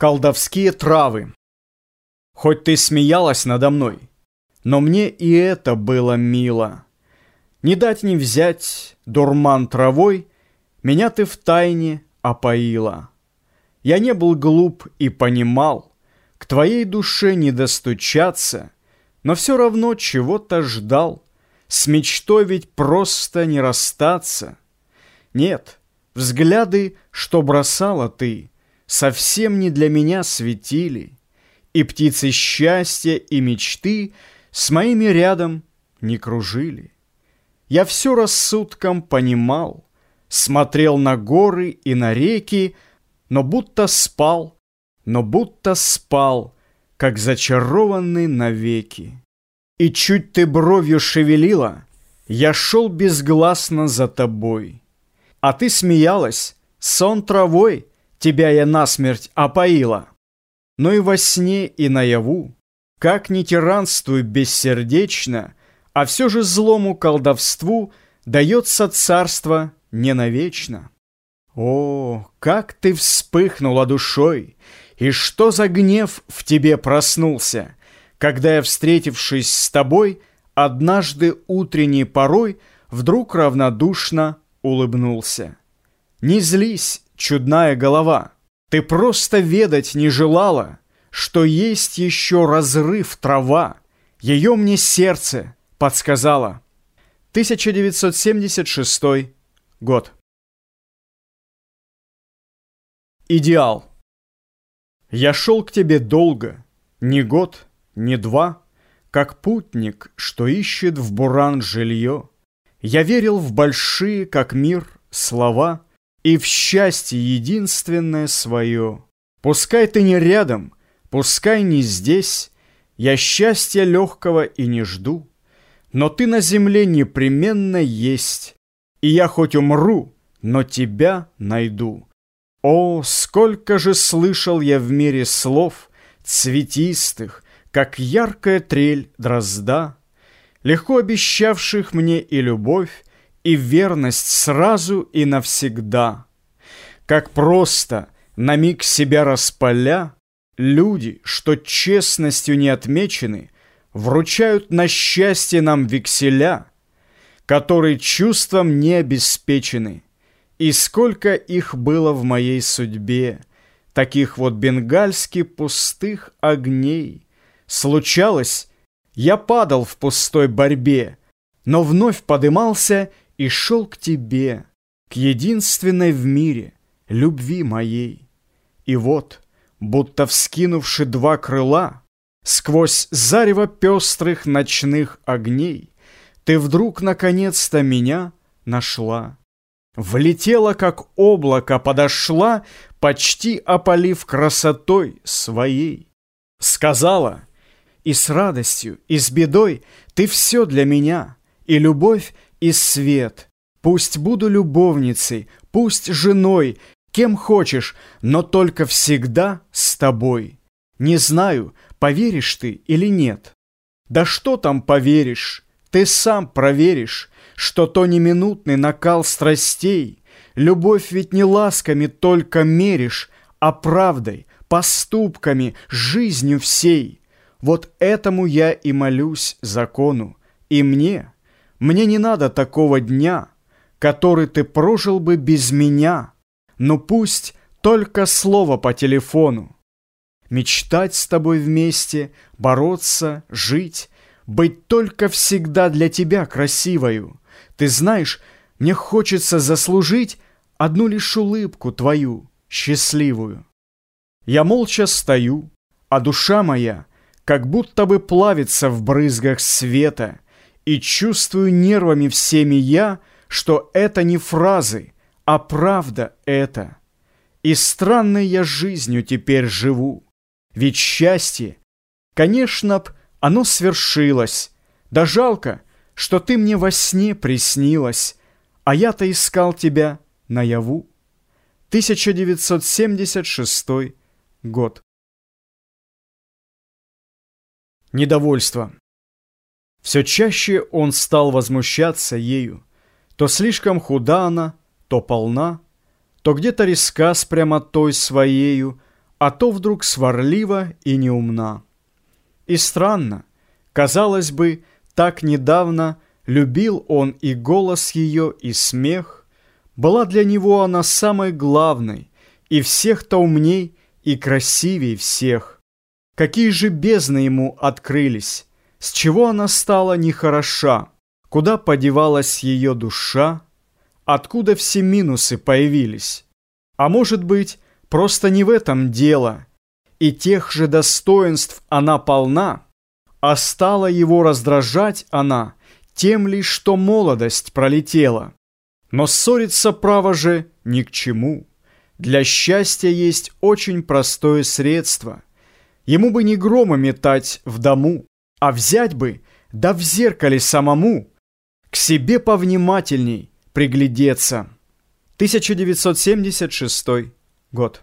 Колдовские травы. Хоть ты смеялась надо мной, но мне и это было мило. Не дать не взять, дурман травой, меня ты в тайне опоила. Я не был глуп и понимал, к твоей душе не достучаться, но все равно чего-то ждал, с мечтой ведь просто не расстаться. Нет, взгляды, что бросала ты — совсем не для меня светили, И птицы счастья и мечты С моими рядом не кружили. Я все рассудком понимал, Смотрел на горы и на реки, Но будто спал, но будто спал, Как зачарованный навеки. И чуть ты бровью шевелила, Я шел безгласно за тобой. А ты смеялась, сон травой — тебя я насмерть опоила. Но и во сне, и наяву, как ни тиранствуй бессердечно, а все же злому колдовству дается царство не навечно. О, как ты вспыхнула душой, и что за гнев в тебе проснулся, когда я, встретившись с тобой, однажды утренней порой вдруг равнодушно улыбнулся. Не злись, чудная голова. Ты просто ведать не желала, что есть еще разрыв трава. Ее мне сердце подсказало. 1976 год. Идеал. Я шел к тебе долго, не год, не два, Как путник, что ищет в буран жилье. Я верил в большие, как мир, слова — и в счастье единственное свое. Пускай ты не рядом, пускай не здесь, я счастья легкого и не жду, но ты на земле непременно есть, и я хоть умру, но тебя найду. О, сколько же слышал я в мире слов, цветистых, как яркая трель дрозда, легко обещавших мне и любовь, и верность сразу и навсегда. Как просто, на миг себя распаля, люди, что честностью не отмечены, вручают на счастье нам векселя, которые чувством не обеспечены. И сколько их было в моей судьбе, таких вот бенгальски пустых огней. Случалось, я падал в пустой борьбе, но вновь подымался и шел к тебе, к единственной в мире, любви моей. И вот, будто вскинувши два крыла, сквозь зарево пестрых ночных огней, ты вдруг наконец-то меня нашла. Влетела, как облако, подошла, почти опалив красотой своей. Сказала, и с радостью, и с бедой ты все для меня, и любовь, и свет. Пусть буду любовницей, пусть женой, кем хочешь, но только всегда с тобой. Не знаю, поверишь ты или нет. Да что там поверишь, ты сам проверишь, что то не минутный накал страстей. Любовь ведь не ласками только меришь, а правдой, поступками, жизнью всей. Вот этому я и молюсь закону, и мне – мне не надо такого дня, который ты прожил бы без меня, но пусть только слово по телефону. Мечтать с тобой вместе, бороться, жить, быть только всегда для тебя красивою. Ты знаешь, мне хочется заслужить одну лишь улыбку твою, счастливую. Я молча стою, а душа моя как будто бы плавится в брызгах света — и чувствую нервами всеми я, что это не фразы, а правда это. И странной я жизнью теперь живу. Ведь счастье, конечно б, оно свершилось. Да жалко, что ты мне во сне приснилась, а я-то искал тебя наяву. 1976 год. Недовольство. Все чаще он стал возмущаться ею. То слишком худа она, то полна, то где-то резка с прямотой своею, а то вдруг сварлива и неумна. И странно, казалось бы, так недавно любил он и голос ее, и смех. Была для него она самой главной, и всех-то умней и красивей всех. Какие же бездны ему открылись, с чего она стала нехороша, куда подевалась ее душа, откуда все минусы появились. А может быть, просто не в этом дело, и тех же достоинств она полна, а стала его раздражать она тем лишь, что молодость пролетела. Но ссориться, право же, ни к чему. Для счастья есть очень простое средство. Ему бы не грома метать в дому, а взять бы, да в зеркале самому, к себе повнимательней приглядеться. 1976 год.